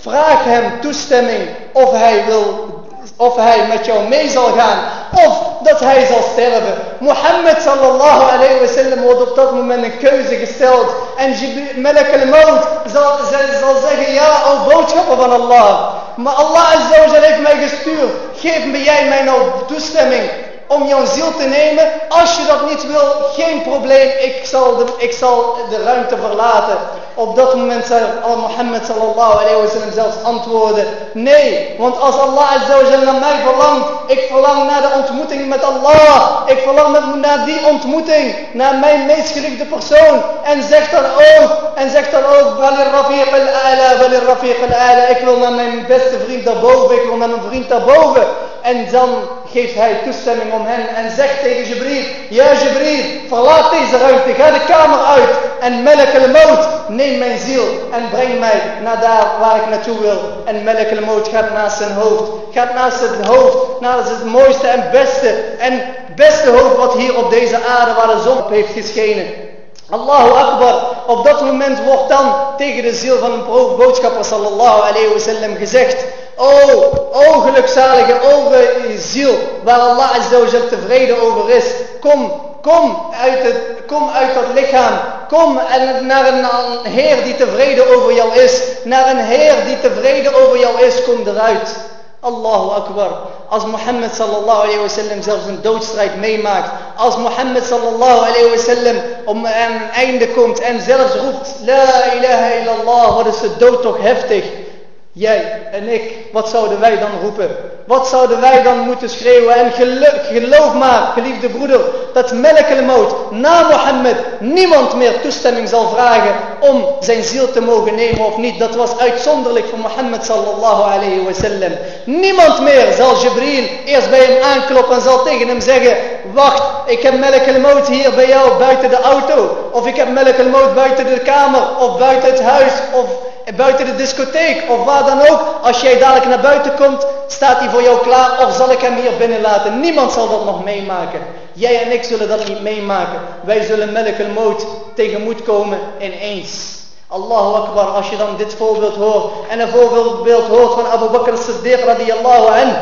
Vraag hem toestemming of hij wil of hij met jou mee zal gaan of dat hij zal sterven. Mohammed sallallahu alayhi wa sallam wordt op dat moment een keuze gesteld en Melek al-Maut zal, zal, zeggen ja o boodschapper van Allah. Maar Allah azza heeft mij gestuurd. Geef me jij mij nou toestemming om jouw ziel te nemen. Als je dat niet wil, geen probleem. Ik zal de, ik zal de ruimte verlaten. Op dat moment zei Mohammed sallallahu alayhi wa sallam zelfs antwoorden. Nee, want als Allah azza wa naar mij verlangt. Ik verlang naar de ontmoeting met Allah. Ik verlang naar die ontmoeting. Naar mijn meest geliefde persoon. En zegt dan ook. En zegt dan ook. Rafiq al-ala. Rafiq al-ala. Ik wil naar mijn beste vriend daarboven. Ik wil naar mijn vriend daarboven. En dan geeft hij toestemming hen en zegt tegen Jibril, ja Jibril, verlaat deze ruimte, ga de kamer uit en Melek al-Maut, neem mijn ziel en breng mij naar daar waar ik naartoe wil. En Melek al-Maut gaat naast zijn hoofd, gaat naast het hoofd, naast het mooiste en beste en beste hoofd wat hier op deze aarde waar de zon op heeft geschenen. Allahu Akbar. Op dat moment wordt dan tegen de ziel van een boodschapper sallallahu alayhi wa sallam gezegd. O, o gelukzalige, o ziel, waar Allah tevreden over is. Kom, kom uit, het, kom uit dat lichaam. Kom en naar een, Heer die tevreden over jou is. Naar een Heer die tevreden over jou is. Kom eruit. Allahu Akbar. Als Mohammed sallallahu alayhi wa sallam zelfs een doodstrijd meemaakt. Als Mohammed sallallahu alayhi wa sallam om een einde komt en zelfs roept. La ilaha illallah. Wat is de dood toch heftig. Jij en ik, wat zouden wij dan roepen? Wat zouden wij dan moeten schreeuwen? En geloof maar, geliefde broeder, dat Melk na Mohammed niemand meer toestemming zal vragen om zijn ziel te mogen nemen of niet. Dat was uitzonderlijk voor Mohammed sallallahu alayhi wa sallam. Niemand meer zal Jibril eerst bij hem aankloppen en zal tegen hem zeggen, wacht, ik heb Melk hier bij jou buiten de auto. Of ik heb Melk buiten de kamer of buiten het huis of buiten de discotheek of waar dan ook. Als jij dadelijk naar buiten komt, staat hij voor jou klaar of zal ik hem hier binnen laten. Niemand zal dat nog meemaken. Jij en ik zullen dat niet meemaken. Wij zullen Melk al-Moot tegemoet komen ineens. Allahu Akbar, als je dan dit voorbeeld hoort en een voorbeeld hoort van Abu Bakr as-Siddiq radiyallahu anhu.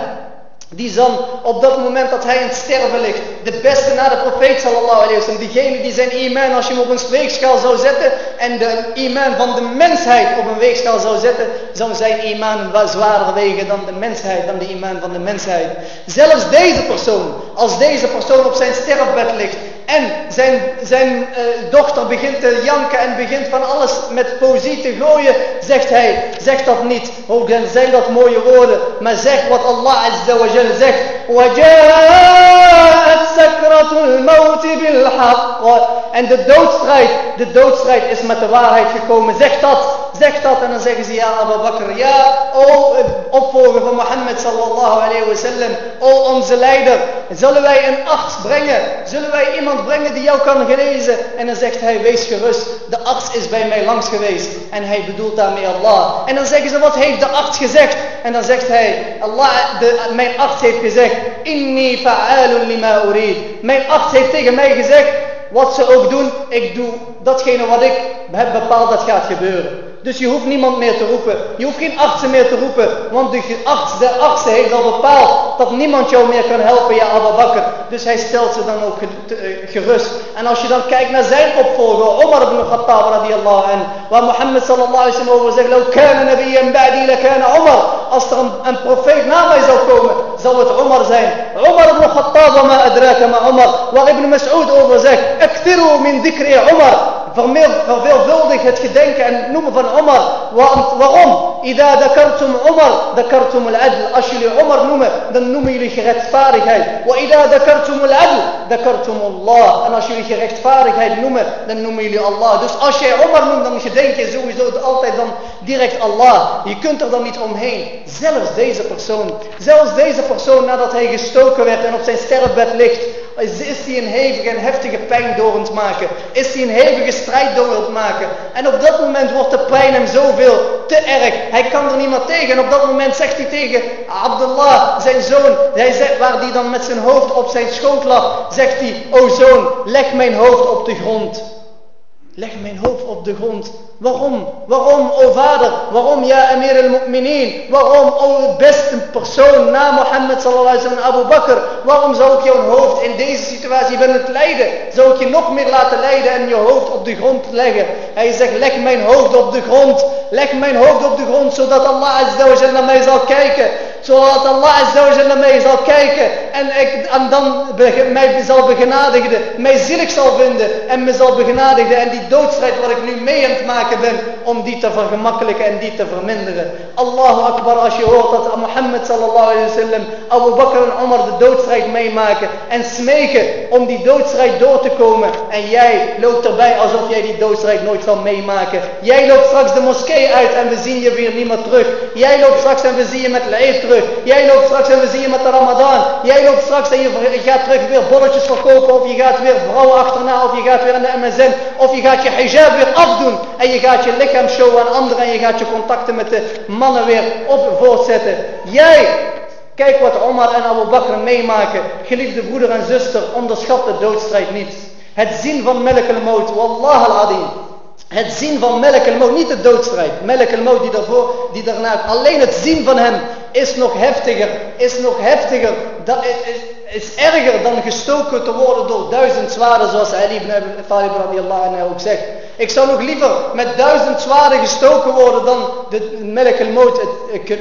Die dan op dat moment dat hij in het sterven ligt, de beste na de profeet sallallahu alayhi wasallam, diegene die zijn iman als je hem op een weegschaal zou zetten en de iman van de mensheid op een weegschaal zou zetten, zou zijn iman zwaarder wegen dan de mensheid, dan de iman van de mensheid. Zelfs deze persoon, als deze persoon op zijn sterfbed ligt en zijn, zijn eh, dochter begint te janken en begint van alles met poëzie te gooien. Zegt hij, zeg dat niet. Ook dan zijn dat mooie woorden. Maar zeg wat Allah Azza wa Jal zegt. En de doodstrijd, de doodstrijd is met de waarheid gekomen. Zeg dat zeg dat. En dan zeggen ze, ja Abu Bakr, ja, o opvolger van Mohammed sallallahu alayhi wa sallam, o onze leider, zullen wij een arts brengen? Zullen wij iemand brengen die jou kan genezen? En dan zegt hij, wees gerust, de arts is bij mij langs geweest. En hij bedoelt daarmee Allah. En dan zeggen ze, wat heeft de arts gezegd? En dan zegt hij, Allah, de, mijn arts heeft gezegd, inni fa'alun lima urid. Mijn arts heeft tegen mij gezegd, wat ze ook doen, ik doe datgene wat ik heb bepaald dat gaat gebeuren. Dus je hoeft niemand meer te roepen. Je hoeft geen artsen meer te roepen. Want de arts, de heeft al bepaald dat niemand jou meer kan helpen, ja Abu Bakr. Dus hij stelt ze dan ook eh, gerust. En als je dan kijkt naar zijn opvolger, Omar ibn Khattab radiallahu En Waar Mohammed sallallahu alaihi wasallam over zegt. Omar. Als er een, profeet na mij zou komen, zou het Omar zijn. Omar ibn Khattab wa ma adraka ma Omar. Waar Ibn Mas'ud over zegt. Akthiru min dhikri Omar. Verveelvuldig het gedenken en noemen van Omar. Waarom? Ida dakartum Omar, dakartum al-adl. Als jullie Omar noemen, dan noemen jullie gerechtvaardigheid. Wa ida dakartum al-adl, dakartum Allah. En als jullie gerechtvaardigheid noemen, dan noemen jullie Allah. Dus als jij Omar noemt, dan gedenk je sowieso altijd dan direct Allah. Je kunt er dan niet omheen. Zelfs deze persoon, zelfs deze persoon nadat hij gestoken werd en op zijn sterfbed ligt, is hij een hevige en heftige pijn door het maken. Is hij een hevige strijd door het maken. En op dat moment wordt de pijn hem zoveel te erg. Hij kan er niet meer tegen. En op dat moment zegt hij tegen Abdullah, zijn zoon, hij zegt, waar die dan met zijn hoofd op zijn schoot lag, zegt hij, o zoon, leg mijn hoofd op de grond. Leg mijn hoofd op de grond. Waarom? Waarom, o vader? Waarom, ja, Amir al-Mu'minin? Waarom, o beste persoon na Mohammed sallallahu alaihi Abu Bakr? Waarom zou ik jouw hoofd in deze situatie het lijden? Zou ik je nog meer laten lijden en je hoofd op de grond leggen? Hij zegt, leg mijn hoofd op de grond. Leg mijn hoofd op de grond, zodat Allah azza wa naar mij zal kijken. Zodat Allah naar mij zal kijken. En, ik, en dan mij zal begenadigen, mij zielig zal vinden en me zal begenadigen. En die doodstrijd wat ik nu mee aan het maken ben om die te vergemakkelijken en die te verminderen. Allahu Akbar als je hoort dat Mohammed sallallahu alayhi wa sallam, Abu Bakr en Omar de doodstrijd meemaken en smeken om die doodstrijd door te komen. En jij loopt erbij alsof jij die doodstrijd nooit zal meemaken. Jij loopt straks de moskee uit en we zien je weer niet meer terug. Jij loopt straks en we zien je met Eid terug. Jij loopt straks en we zien je met de Ramadan. Jij loopt straks en je gaat terug weer bolletjes verkopen of je gaat weer vrouwen achterna of je gaat weer in de MSN of je gaat je hijab weer afdoen en je gaat je lichaam showen aan anderen en je gaat je contacten met de mannen weer op voortzetten. Jij, kijk wat Omar en Abu Bakr meemaken. Geliefde broeder en zuster, onderschat de doodstrijd niet. Het zien van Melk al-Mout, wallah al-Adim. Het zien van Melk al-Mout, niet de doodstrijd. Melk al-Mout die daarvoor, die daarna, alleen het zien van hem is nog heftiger, is nog heftiger. Dat is, is erger dan gestoken te worden door duizend zwaarden, zoals Ali ibn Talib radiallahu anhu ook zegt. Ik zou nog liever met duizend zwaarden gestoken worden dan de melk al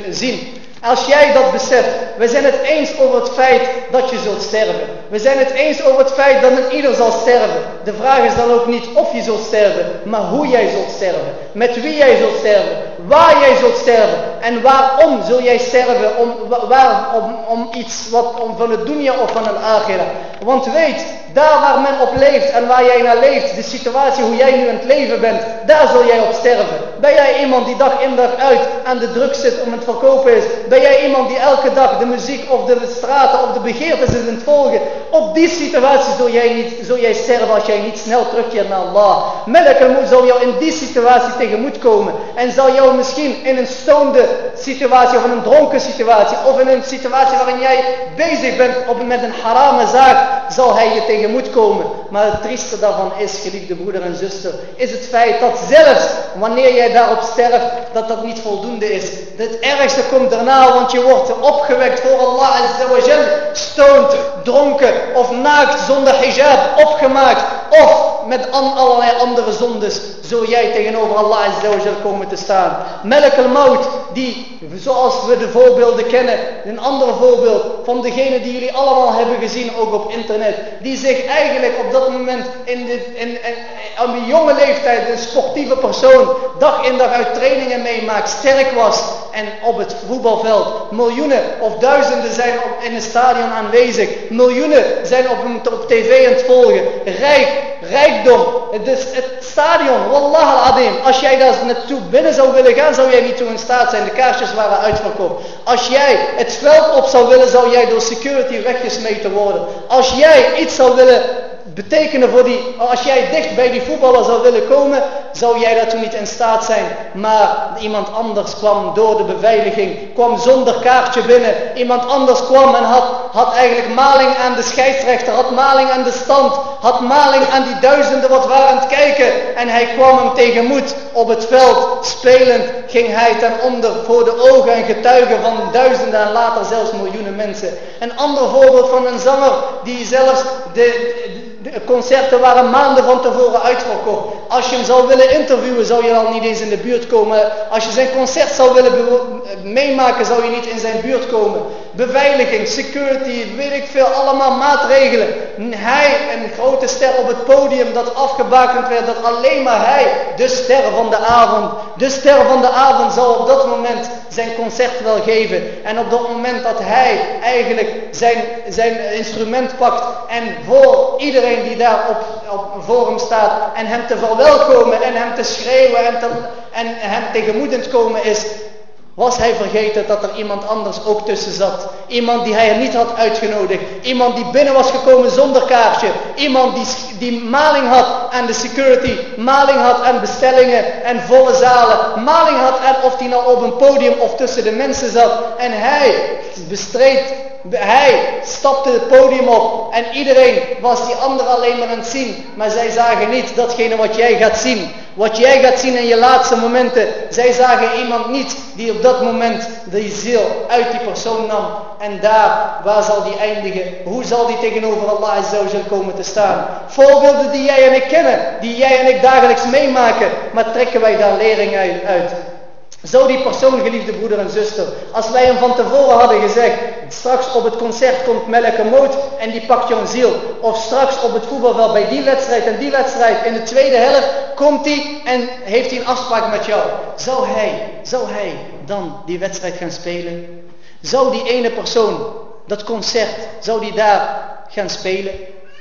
zien. Als jij dat beseft, we zijn het eens over het feit dat je zult sterven. We zijn het eens over het feit dat een ieder zal sterven. De vraag is dan ook niet of je zult sterven, maar hoe jij zult sterven. Met wie jij zult sterven. Waar jij zult sterven. En waarom zul jij sterven? Om, waar, om, om iets wat, om van het dunya of van het akhira. Want weet, daar waar men op leeft en waar jij naar leeft, de situatie hoe jij nu aan het leven bent, daar zul jij op sterven. Ben jij iemand die dag in dag uit aan de druk zit om het verkopen is? Ben jij iemand die elke dag de muziek of de straten of de begeertes is aan het volgen? Op die situatie zul jij, niet, zul jij sterven als jij niet snel terugkeert naar Allah. Melk zal jou in die situatie tegemoet komen en zal jou misschien in een stoonde situatie of in een dronken situatie of in een situatie waarin jij bezig bent op, met een harame zaak, zal hij je tegemoet komen. Maar het trieste daarvan is, geliefde broeder en zuster, is het feit dat zelfs wanneer jij daarop sterft, dat dat niet voldoende is. Het ergste komt daarna, want je wordt opgewekt voor Allah Azza wa dronken of naakt zonder hijab, opgemaakt of met allerlei andere zondes, zul jij tegenover Allah Azza wa komen te staan. Melk al-Maut, die, zoals we de voorbeelden kennen, een ander voorbeeld van degene die jullie allemaal hebben gezien, ook op internet, die zich eigenlijk op dat moment in, de, in, in op een jonge leeftijd een sportieve persoon dag in dag uit trainingen meemaakt, sterk was en op het voetbalveld miljoenen of duizenden zijn op, in het stadion aanwezig, miljoenen zijn op, op tv aan het volgen, rijk, rijkdom, het, is het stadion, wallah al-adim, als jij daar naartoe binnen zou willen gaan, zou jij niet toe in staat zijn, de kaarsjes waren uitverkocht. Als jij het veld op zou willen, zou jij door security weggesmeten worden. Als jij iets zou willen betekenen voor die, als jij dicht bij die voetballer zou willen komen, zou jij daartoe niet in staat zijn. Maar iemand anders kwam door de beveiliging, kwam zonder kaartje binnen. Iemand anders kwam en had, had eigenlijk maling aan de scheidsrechter, had maling aan de stand, had maling aan die duizenden wat waren aan het kijken. En hij kwam hem tegenmoet op het veld, spelend ging hij ten onder voor de ogen en getuigen van duizenden en later zelfs miljoenen mensen. Een ander voorbeeld van een zanger die zelfs de, de concerten waren maanden van tevoren uitverkocht. Als je hem zou willen interviewen, zou je al niet eens in de buurt komen. Als je zijn concert zou willen meemaken, zou je niet in zijn buurt komen. Beveiliging, security, weet ik veel, allemaal maatregelen. Hij, een grote ster op het podium, dat afgebakend werd, dat alleen maar hij, de ster van de avond, de ster van de avond zou op dat moment zijn concert wel geven. En op dat moment dat hij eigenlijk zijn, zijn instrument pakt en voor iedereen die daar op, op voor hem staat en hem te verwelkomen en hem te schreeuwen en, en hem tegemoetend komen is, was hij vergeten dat er iemand anders ook tussen zat. Iemand die hij niet had uitgenodigd. Iemand die binnen was gekomen zonder kaartje. Iemand die, die maling had aan de security. Maling had aan bestellingen en volle zalen. Maling had aan of hij nou op een podium of tussen de mensen zat. En hij bestreed hij stapte het podium op en iedereen was die ander alleen maar aan het zien. Maar zij zagen niet datgene wat jij gaat zien. Wat jij gaat zien in je laatste momenten. Zij zagen iemand niet die op dat moment de ziel uit die persoon nam. En daar, waar zal die eindigen? Hoe zal die tegenover Allah Azzawajal komen te staan? Voorbeelden die jij en ik kennen, die jij en ik dagelijks meemaken. Maar trekken wij daar lering uit? Zou die persoon, geliefde broeder en zuster, als wij hem van tevoren hadden gezegd, straks op het concert komt Melke Moot en die pakt jouw ziel. Of straks op het voetbalveld bij die wedstrijd en die wedstrijd in de tweede helft komt hij en heeft hij een afspraak met jou. Zou hij, zou hij dan die wedstrijd gaan spelen? Zou die ene persoon, dat concert, zou die daar gaan spelen?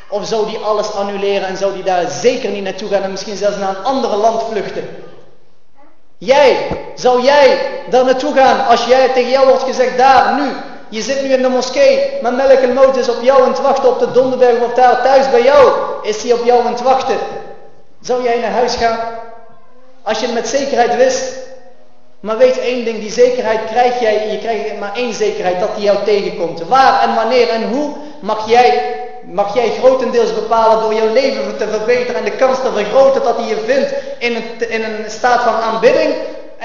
Of zou die alles annuleren en zou die daar zeker niet naartoe gaan en misschien zelfs naar een ander land vluchten? Jij, zou jij daar naartoe gaan als jij tegen jou wordt gezegd, daar, nu, je zit nu in de moskee, maar Melk Mout is op jou aan het wachten op de Donderberg of daar thuis bij jou, is hij op jou aan het wachten. Zou jij naar huis gaan? Als je het met zekerheid wist. Maar weet één ding, die zekerheid krijg jij, je krijgt maar één zekerheid, dat die jou tegenkomt. Waar en wanneer en hoe mag jij mag jij grotendeels bepalen door jouw leven te verbeteren en de kans te vergroten dat hij je vindt in een, in een staat van aanbidding.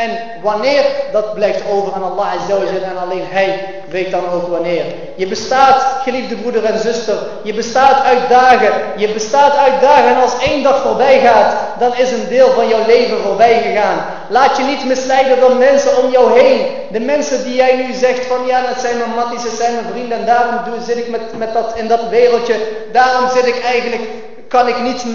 En wanneer, dat blijft over aan Allah Azzawajal en alleen Hij weet dan ook wanneer. Je bestaat, geliefde broeder en zuster, je bestaat uit dagen. Je bestaat uit dagen en als één dag voorbij gaat, dan is een deel van jouw leven voorbij gegaan. Laat je niet misleiden door mensen om jou heen. De mensen die jij nu zegt van ja, dat zijn mijn matties, dat zijn mijn vrienden en daarom zit ik met, met dat, in dat wereldje. Daarom zit ik eigenlijk kan ik niet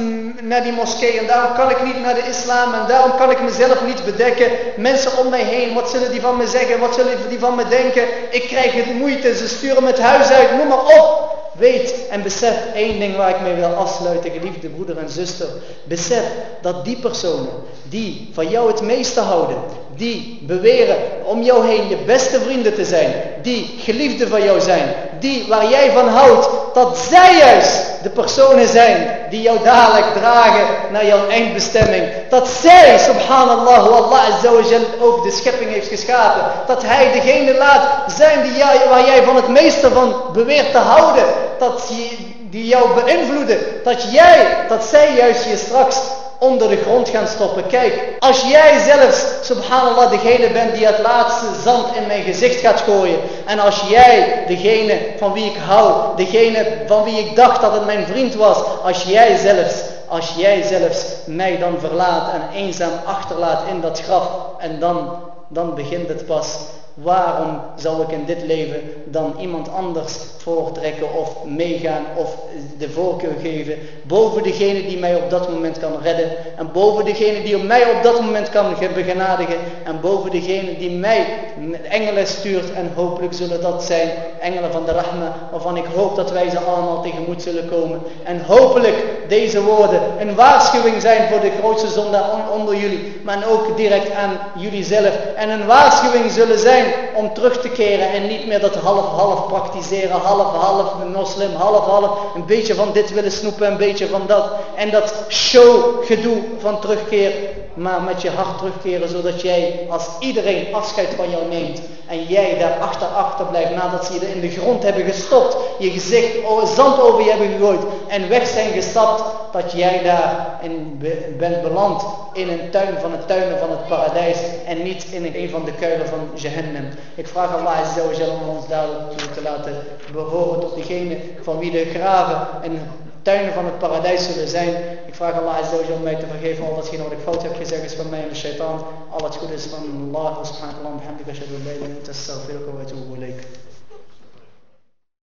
naar die moskee en daarom kan ik niet naar de islam en daarom kan ik mezelf niet bedekken. Mensen om mij heen, wat zullen die van me zeggen, wat zullen die van me denken? Ik krijg het moeite, ze sturen me het huis uit, noem maar op. Weet en besef één ding waar ik mee wil afsluiten, geliefde broeder en zuster. Besef dat die personen die van jou het meeste houden, die beweren om jou heen je beste vrienden te zijn, die geliefden van jou zijn, die waar jij van houdt, dat zij juist de personen zijn die jou dadelijk dragen naar jouw eindbestemming. Dat zij, subhanallah, Allah azawajal ook de schepping heeft geschapen. Dat hij degene laat zijn die waar jij van het meeste van beweert te houden. Dat die jou beïnvloeden. Dat jij, dat zij juist je straks onder de grond gaan stoppen. Kijk, als jij zelfs, subhanallah, degene bent die het laatste zand in mijn gezicht gaat gooien. En als jij, degene van wie ik hou, degene van wie ik dacht dat het mijn vriend was. Als jij zelfs, als jij zelfs mij dan verlaat en eenzaam achterlaat in dat graf. En dan, dan begint het pas waarom zou ik in dit leven dan iemand anders voortrekken of meegaan of de voorkeur geven? Boven degene die mij op dat moment kan redden en boven degene die mij op dat moment kan begenadigen en boven degene die mij engelen stuurt en hopelijk zullen dat zijn engelen van de rahma waarvan ik hoop dat wij ze allemaal tegemoet zullen komen. En hopelijk deze woorden een waarschuwing zijn voor de grootste zondaar onder jullie maar ook direct aan jullie zelf. En een waarschuwing zullen zijn om terug te keren en niet meer dat half-half praktiseren, half-half moslim, half-half een beetje van dit willen snoepen, een beetje van dat. En dat show-gedoe van terugkeer, maar met je hart terugkeren, zodat jij als iedereen afscheid van jou neemt en jij daar achter blijft nadat ze je in de grond hebben gestopt, je gezicht zand over je hebben gegooid en weg zijn gestapt, dat jij daar in bent beland in een tuin van het tuinen van het paradijs en niet in een van de kuilen van Jahannam. Ik vraag Allah Azza wa om ons daarop te laten behoren tot diegene van wie de graven en tuinen van het paradijs zullen zijn. Ik vraag Allah Azza om mij te vergeven al datgene wat ik fout heb gezegd is van mij en de shaitaan. Al het goed is van Allah subhanahu wa ta'ala. Alhamdulillah, astaghfiruka wa